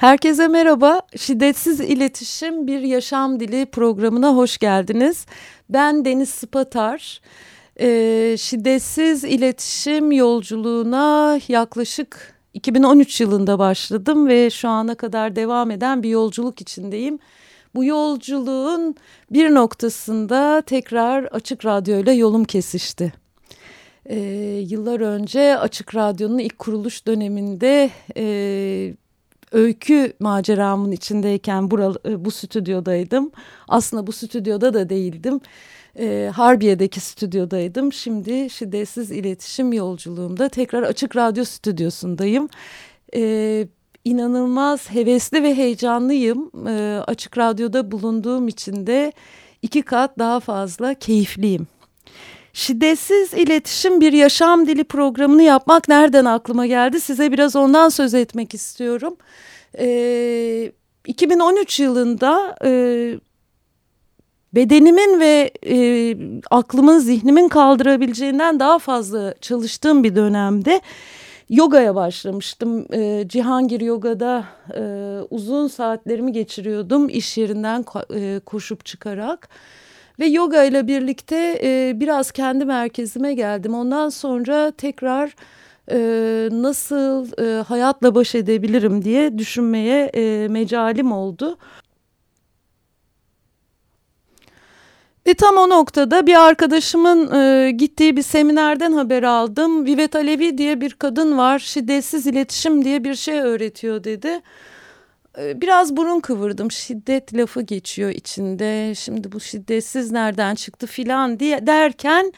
Herkese merhaba. Şiddetsiz İletişim Bir Yaşam Dili programına hoş geldiniz. Ben Deniz Spatar. Ee, şiddetsiz iletişim yolculuğuna yaklaşık 2013 yılında başladım ve şu ana kadar devam eden bir yolculuk içindeyim. Bu yolculuğun bir noktasında tekrar Açık Radyo ile yolum kesişti. Ee, yıllar önce Açık Radyo'nun ilk kuruluş döneminde e, öykü maceramın içindeyken bural, e, bu stüdyodaydım. Aslında bu stüdyoda da değildim. E, Harbiye'deki stüdyodaydım. Şimdi şiddetsiz iletişim yolculuğumda tekrar Açık Radyo stüdyosundayım. E, inanılmaz hevesli ve heyecanlıyım. E, Açık Radyo'da bulunduğum için de iki kat daha fazla keyifliyim. Şiddetsiz iletişim bir yaşam dili programını yapmak nereden aklıma geldi? Size biraz ondan söz etmek istiyorum. Ee, 2013 yılında e, bedenimin ve e, aklımın, zihnimin kaldırabileceğinden daha fazla çalıştığım bir dönemde yogaya başlamıştım. E, Cihangir Yoga'da e, uzun saatlerimi geçiriyordum iş yerinden e, koşup çıkarak. Ve yoga ile birlikte e, biraz kendi merkezime geldim. Ondan sonra tekrar e, nasıl e, hayatla baş edebilirim diye düşünmeye e, mecalim oldu. Ve tam o noktada bir arkadaşımın e, gittiği bir seminerden haber aldım. Vivet Alevi diye bir kadın var, şiddetsiz iletişim diye bir şey öğretiyor dedi. Ee, biraz burun kıvırdım. Şiddet lafı geçiyor içinde. Şimdi bu şiddetsiz nereden çıktı filan diye derken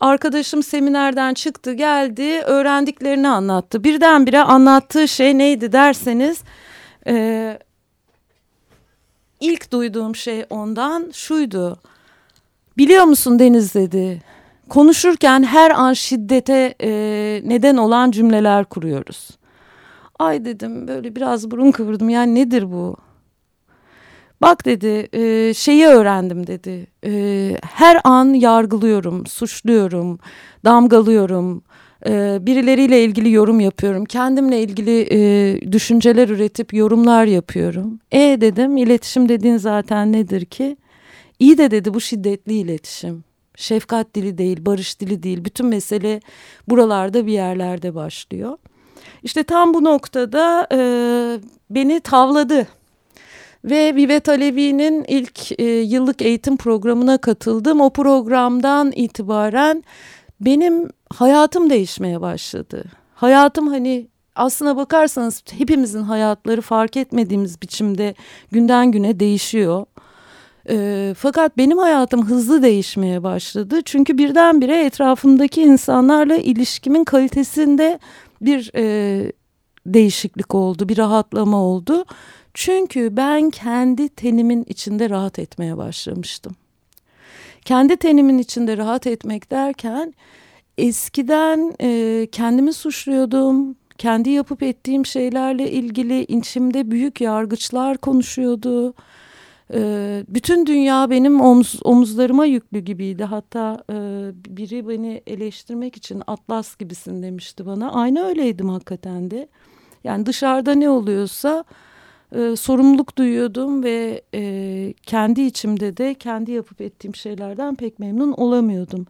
arkadaşım seminerden çıktı geldi öğrendiklerini anlattı. Birdenbire anlattığı şey neydi derseniz e, ilk duyduğum şey ondan şuydu. Biliyor musun Deniz dedi. Konuşurken her an şiddete e, neden olan cümleler kuruyoruz. Ay dedim böyle biraz burun kıvırdım yani nedir bu? Bak dedi e, şeyi öğrendim dedi. E, her an yargılıyorum, suçluyorum, damgalıyorum. E, birileriyle ilgili yorum yapıyorum. Kendimle ilgili e, düşünceler üretip yorumlar yapıyorum. E dedim iletişim dediğin zaten nedir ki? İyi de dedi bu şiddetli iletişim. Şefkat dili değil, barış dili değil. Bütün mesele buralarda bir yerlerde başlıyor. İşte tam bu noktada e, beni tavladı. Ve Vivet Alevi'nin ilk e, yıllık eğitim programına katıldım. O programdan itibaren benim hayatım değişmeye başladı. Hayatım hani aslına bakarsanız hepimizin hayatları fark etmediğimiz biçimde günden güne değişiyor. E, fakat benim hayatım hızlı değişmeye başladı. Çünkü birdenbire etrafımdaki insanlarla ilişkimin kalitesinde bir e, değişiklik oldu, bir rahatlama oldu. Çünkü ben kendi tenimin içinde rahat etmeye başlamıştım. Kendi tenimin içinde rahat etmek derken eskiden e, kendimi suçluyordum. Kendi yapıp ettiğim şeylerle ilgili içimde büyük yargıçlar konuşuyordu. Ee, bütün dünya benim omuz, omuzlarıma yüklü gibiydi. Hatta e, biri beni eleştirmek için atlas gibisin demişti bana. Aynı öyleydim hakikaten de. Yani dışarıda ne oluyorsa e, sorumluluk duyuyordum ve e, kendi içimde de kendi yapıp ettiğim şeylerden pek memnun olamıyordum.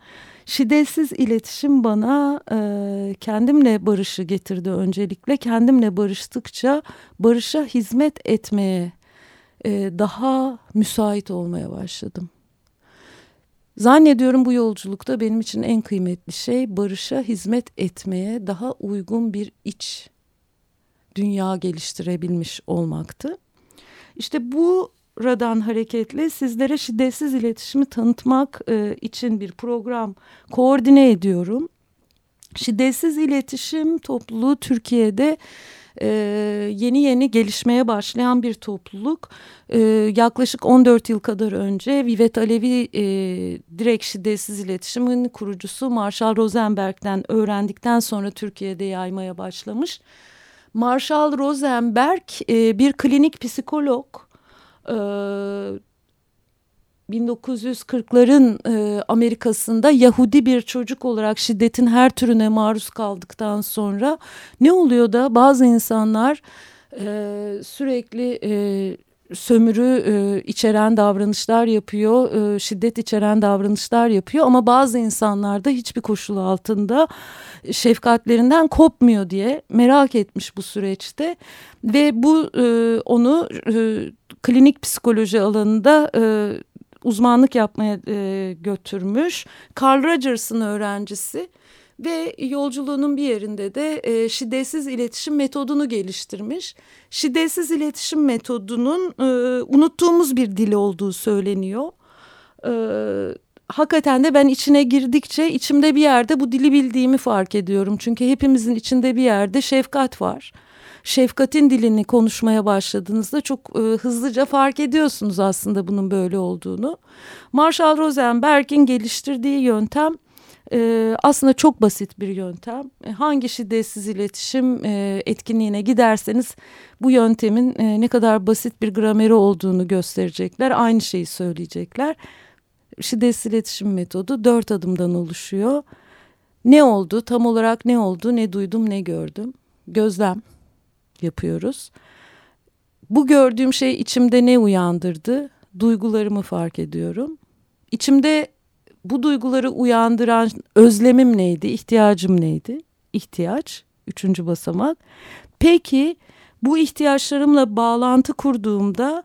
Şiddetsiz iletişim bana e, kendimle barışı getirdi öncelikle. Kendimle barıştıkça barışa hizmet etmeye e, daha müsait olmaya başladım. Zannediyorum bu yolculukta benim için en kıymetli şey barışa hizmet etmeye daha uygun bir iç dünya geliştirebilmiş olmaktı. İşte bu radan hareketle sizlere şiddetsiz iletişimi tanıtmak e, için bir program koordine ediyorum. Şiddetsiz iletişim topluluğu Türkiye'de e, yeni yeni gelişmeye başlayan bir topluluk. E, yaklaşık 14 yıl kadar önce Vivet Alevi e, direkt şiddetsiz iletişimin kurucusu Marshall Rosenberg'den öğrendikten sonra Türkiye'de yaymaya başlamış. Marshall Rosenberg e, bir klinik psikolog. E, 1940'ların e, Amerika'sında Yahudi bir çocuk olarak şiddetin her türüne maruz kaldıktan sonra ne oluyor da bazı insanlar e, sürekli e, sömürü e, içeren davranışlar yapıyor, e, şiddet içeren davranışlar yapıyor ama bazı insanlar da hiçbir koşul altında şefkatlerinden kopmuyor diye merak etmiş bu süreçte ve bu e, onu e, klinik psikoloji alanında e, uzmanlık yapmaya e, götürmüş. Carl Rogers'ın öğrencisi ve yolculuğunun bir yerinde de e, şiddetsiz iletişim metodunu geliştirmiş. Şiddetsiz iletişim metodunun e, unuttuğumuz bir dil olduğu söyleniyor. E, hakikaten de ben içine girdikçe içimde bir yerde bu dili bildiğimi fark ediyorum. Çünkü hepimizin içinde bir yerde şefkat var. Şefkatin dilini konuşmaya başladığınızda çok e, hızlıca fark ediyorsunuz aslında bunun böyle olduğunu. Marshall Rosenberg'in geliştirdiği yöntem e, aslında çok basit bir yöntem. E, hangi şiddetsiz iletişim e, etkinliğine giderseniz bu yöntemin e, ne kadar basit bir grameri olduğunu gösterecekler. Aynı şeyi söyleyecekler. Şiddetsiz iletişim metodu dört adımdan oluşuyor. Ne oldu? Tam olarak ne oldu? Ne duydum, ne gördüm? Gözlem yapıyoruz. Bu gördüğüm şey içimde ne uyandırdı? Duygularımı fark ediyorum. İçimde bu duyguları uyandıran özlemim neydi, ihtiyacım neydi? İhtiyaç, üçüncü basamak. Peki bu ihtiyaçlarımla bağlantı kurduğumda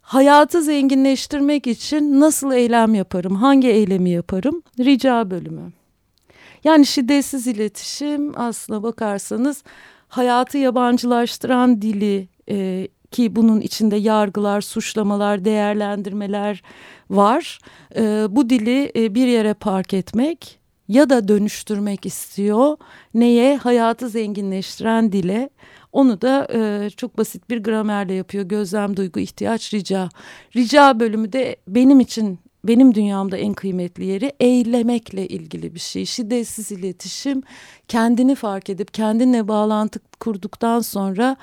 hayatı zenginleştirmek için nasıl eylem yaparım, hangi eylemi yaparım? Rica bölümü. Yani şiddetsiz iletişim aslına bakarsanız hayatı yabancılaştıran dili e, ki bunun içinde yargılar, suçlamalar, değerlendirmeler var. E, bu dili e, bir yere park etmek ya da dönüştürmek istiyor. Neye? Hayatı zenginleştiren dile. Onu da e, çok basit bir gramerle yapıyor. Gözlem, duygu, ihtiyaç, rica. Rica bölümü de benim için benim dünyamda en kıymetli yeri eylemekle ilgili bir şey. Şiddetsiz iletişim kendini fark edip kendinle bağlantı kurduktan sonra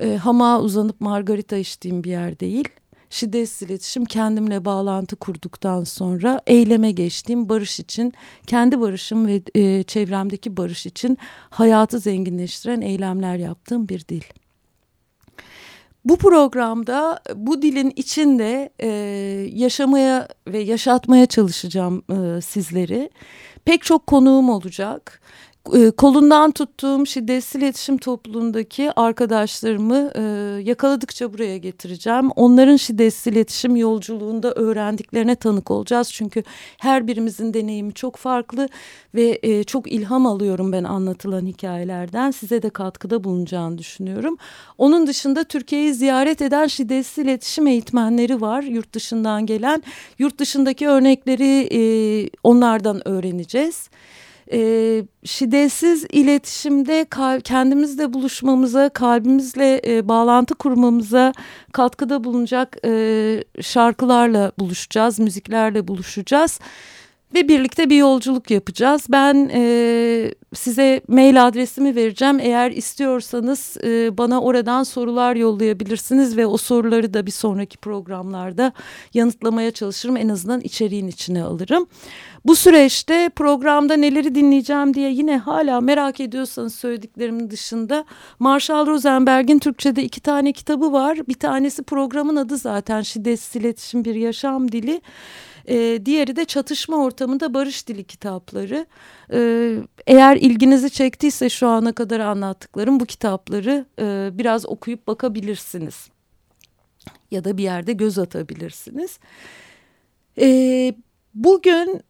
e, hama uzanıp margarita içtiğim bir yer değil. Şiddetsiz iletişim kendimle bağlantı kurduktan sonra eyleme geçtiğim barış için, kendi barışım ve e, çevremdeki barış için hayatı zenginleştiren eylemler yaptığım bir dil. Bu programda bu dilin içinde e, yaşamaya ve yaşatmaya çalışacağım e, sizleri. Pek çok konuğum olacak. E, kolundan tuttuğum şiddetsiz iletişim topluluğundaki arkadaşlarımı e, yakaladıkça buraya getireceğim. Onların şiddetsiz iletişim yolculuğunda öğrendiklerine tanık olacağız. Çünkü her birimizin deneyimi çok farklı ve e, çok ilham alıyorum ben anlatılan hikayelerden. Size de katkıda bulunacağını düşünüyorum. Onun dışında Türkiye'yi ziyaret eden şiddetsiz iletişim eğitmenleri var yurt dışından gelen. Yurt dışındaki örnekleri onlardan öğreneceğiz e, şiddetsiz iletişimde kendimizle buluşmamıza, kalbimizle e, bağlantı kurmamıza katkıda bulunacak e, şarkılarla buluşacağız, müziklerle buluşacağız. Ve birlikte bir yolculuk yapacağız. Ben e, size mail adresimi vereceğim. Eğer istiyorsanız e, bana oradan sorular yollayabilirsiniz ve o soruları da bir sonraki programlarda yanıtlamaya çalışırım. En azından içeriğin içine alırım. Bu süreçte programda neleri dinleyeceğim diye yine hala merak ediyorsanız söylediklerimin dışında Marshall Rosenberg'in Türkçe'de iki tane kitabı var. Bir tanesi programın adı zaten Şiddetsiz İletişim Bir Yaşam Dili. E, diğeri de çatışma ortamında barış dili kitapları. E, eğer ilginizi çektiyse şu ana kadar anlattıklarım bu kitapları e, biraz okuyup bakabilirsiniz. Ya da bir yerde göz atabilirsiniz. E, bugün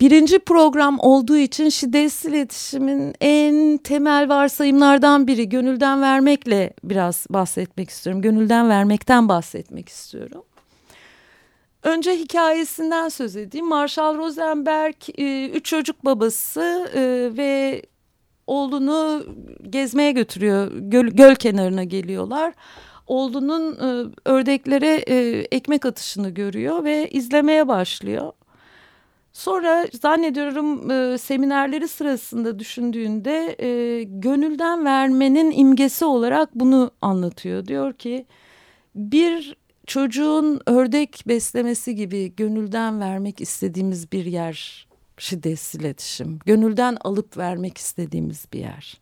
birinci program olduğu için şiddetsiz iletişimin en temel varsayımlardan biri gönülden vermekle biraz bahsetmek istiyorum. Gönülden vermekten bahsetmek istiyorum. Önce hikayesinden söz edeyim. Marshall Rosenberg e, üç çocuk babası e, ve oğlunu gezmeye götürüyor. Göl, göl kenarına geliyorlar. Oğlunun e, ördeklere ekmek atışını görüyor ve izlemeye başlıyor. Sonra zannediyorum seminerleri sırasında düşündüğünde gönülden vermenin imgesi olarak bunu anlatıyor. Diyor ki bir çocuğun ördek beslemesi gibi gönülden vermek istediğimiz bir yer şiddetsiz iletişim. Gönülden alıp vermek istediğimiz bir yer.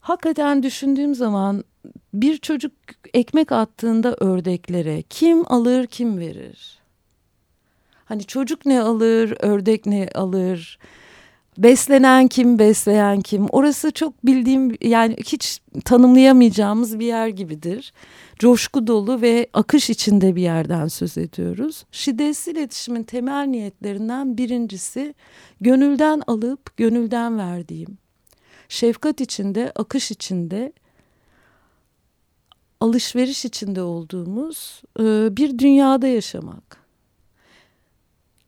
Hakikaten düşündüğüm zaman bir çocuk ekmek attığında ördeklere kim alır kim verir? Hani çocuk ne alır, ördek ne alır? Beslenen kim, besleyen kim? Orası çok bildiğim yani hiç tanımlayamayacağımız bir yer gibidir. Coşku dolu ve akış içinde bir yerden söz ediyoruz. Şiddetsiz iletişimin temel niyetlerinden birincisi gönülden alıp gönülden verdiğim. Şefkat içinde, akış içinde, alışveriş içinde olduğumuz e, bir dünyada yaşamak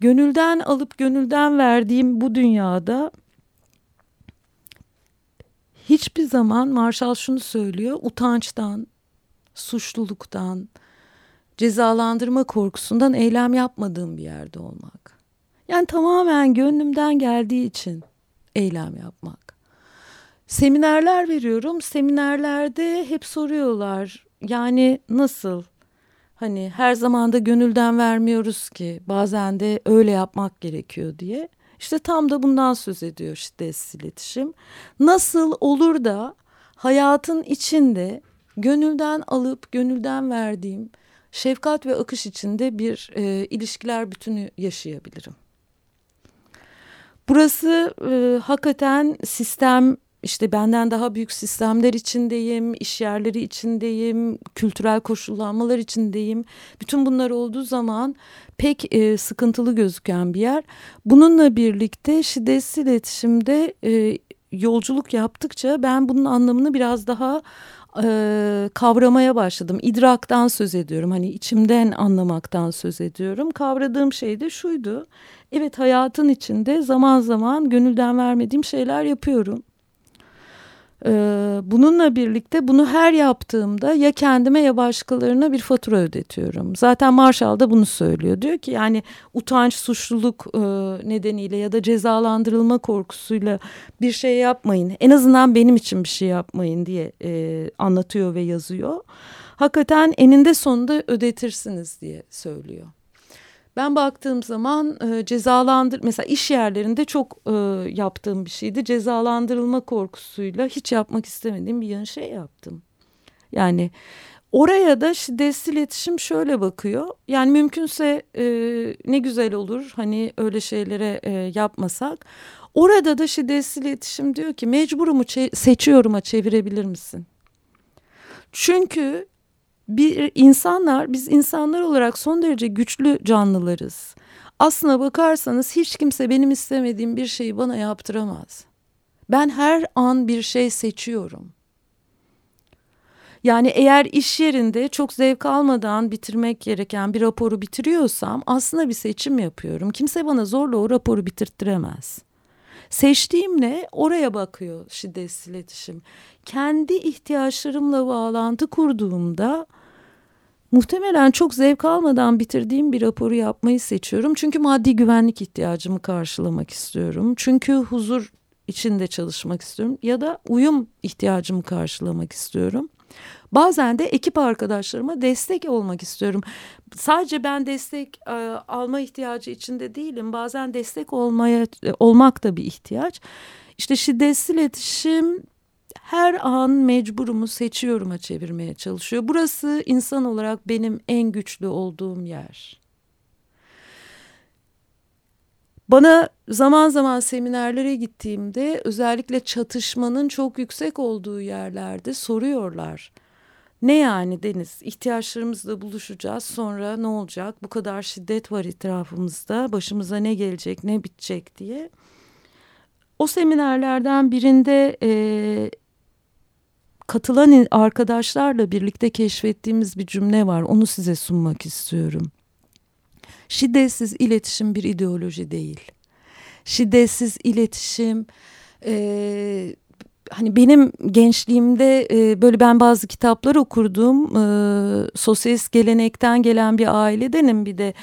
gönülden alıp gönülden verdiğim bu dünyada hiçbir zaman Marshall şunu söylüyor utançtan, suçluluktan, cezalandırma korkusundan eylem yapmadığım bir yerde olmak. Yani tamamen gönlümden geldiği için eylem yapmak. Seminerler veriyorum. Seminerlerde hep soruyorlar. Yani nasıl? Hani her zaman da gönülden vermiyoruz ki bazen de öyle yapmak gerekiyor diye. İşte tam da bundan söz ediyor şiddetsiz iletişim. Nasıl olur da hayatın içinde gönülden alıp gönülden verdiğim şefkat ve akış içinde bir e, ilişkiler bütünü yaşayabilirim. Burası e, hakikaten sistem işte benden daha büyük sistemler içindeyim, iş yerleri içindeyim, kültürel koşullanmalar içindeyim. Bütün bunlar olduğu zaman pek e, sıkıntılı gözüken bir yer. Bununla birlikte şiddetsiz iletişimde e, yolculuk yaptıkça ben bunun anlamını biraz daha e, kavramaya başladım. İdraktan söz ediyorum. Hani içimden anlamaktan söz ediyorum. Kavradığım şey de şuydu. Evet hayatın içinde zaman zaman gönülden vermediğim şeyler yapıyorum. Ee, bununla birlikte bunu her yaptığımda ya kendime ya başkalarına bir fatura ödetiyorum. Zaten Marshall da bunu söylüyor. Diyor ki yani utanç, suçluluk e, nedeniyle ya da cezalandırılma korkusuyla bir şey yapmayın. En azından benim için bir şey yapmayın diye e, anlatıyor ve yazıyor. Hakikaten eninde sonunda ödetirsiniz diye söylüyor. Ben baktığım zaman e, cezalandır mesela iş yerlerinde çok e, yaptığım bir şeydi. Cezalandırılma korkusuyla hiç yapmak istemediğim bir yan şey yaptım. Yani oraya da şiddetsiz iletişim şöyle bakıyor. Yani mümkünse e, ne güzel olur hani öyle şeylere e, yapmasak. Orada da şiddetsiz iletişim diyor ki mecburumu seçiyorum'a çevirebilir misin? Çünkü bir insanlar biz insanlar olarak son derece güçlü canlılarız. Aslına bakarsanız hiç kimse benim istemediğim bir şeyi bana yaptıramaz. Ben her an bir şey seçiyorum. Yani eğer iş yerinde çok zevk almadan bitirmek gereken bir raporu bitiriyorsam aslında bir seçim yapıyorum. Kimse bana zorla o raporu bitirttiremez. Seçtiğim ne? Oraya bakıyor şiddetsiz iletişim. Kendi ihtiyaçlarımla bağlantı kurduğumda muhtemelen çok zevk almadan bitirdiğim bir raporu yapmayı seçiyorum. Çünkü maddi güvenlik ihtiyacımı karşılamak istiyorum. Çünkü huzur içinde çalışmak istiyorum ya da uyum ihtiyacımı karşılamak istiyorum. Bazen de ekip arkadaşlarıma destek olmak istiyorum. Sadece ben destek e, alma ihtiyacı içinde değilim. Bazen destek olmaya e, olmak da bir ihtiyaç. İşte şiddetsiz iletişim her an mecburumu seçiyorum'a çevirmeye çalışıyor. Burası insan olarak benim en güçlü olduğum yer. Bana zaman zaman seminerlere gittiğimde özellikle çatışmanın çok yüksek olduğu yerlerde soruyorlar. Ne yani Deniz? İhtiyaçlarımızla buluşacağız. Sonra ne olacak? Bu kadar şiddet var etrafımızda. Başımıza ne gelecek, ne bitecek diye. O seminerlerden birinde e, katılan arkadaşlarla birlikte keşfettiğimiz bir cümle var. Onu size sunmak istiyorum. Şiddetsiz iletişim bir ideoloji değil. Şiddetsiz iletişim e, hani benim gençliğimde e, böyle ben bazı kitaplar okurdum. E, sosyalist gelenekten gelen bir ailedenim bir de.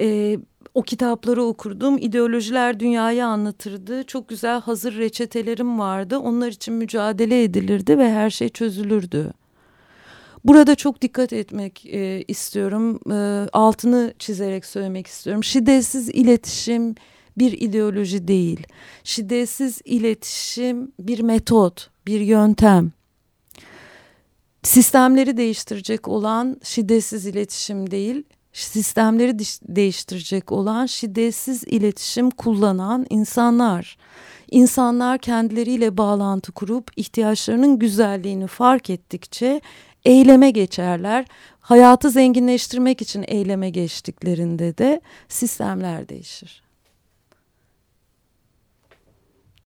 E, o kitapları okurdum. İdeolojiler dünyayı anlatırdı. Çok güzel hazır reçetelerim vardı. Onlar için mücadele edilirdi ve her şey çözülürdü. Burada çok dikkat etmek e, istiyorum. E, altını çizerek söylemek istiyorum. Şiddetsiz iletişim bir ideoloji değil. Şiddetsiz iletişim bir metot, bir yöntem. sistemleri değiştirecek olan şiddetsiz iletişim değil, sistemleri değiştirecek olan şiddetsiz iletişim kullanan insanlar. İnsanlar kendileriyle bağlantı kurup ihtiyaçlarının güzelliğini fark ettikçe eyleme geçerler. Hayatı zenginleştirmek için eyleme geçtiklerinde de sistemler değişir.